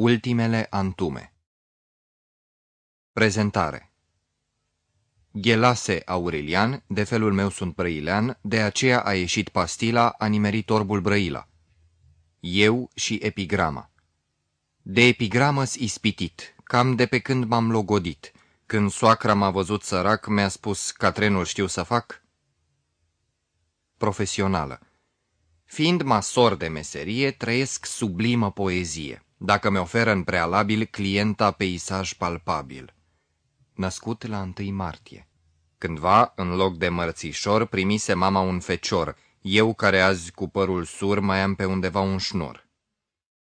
Ultimele antume Prezentare Ghelase Aurelian, de felul meu sunt Brăilean, de aceea a ieșit pastila, a nimerit orbul Brăila. Eu și epigrama De epigramă-s ispitit, cam de pe când m-am logodit. Când soacra m-a văzut sărac, mi-a spus, ca trenul știu să fac? Profesională Fiind masor de meserie, trăiesc sublimă poezie, dacă mi oferă în prealabil clienta peisaj palpabil. Născut la 1 martie. Cândva, în loc de mărțișor, primise mama un fecior, eu care azi cu părul sur mai am pe undeva un șnur.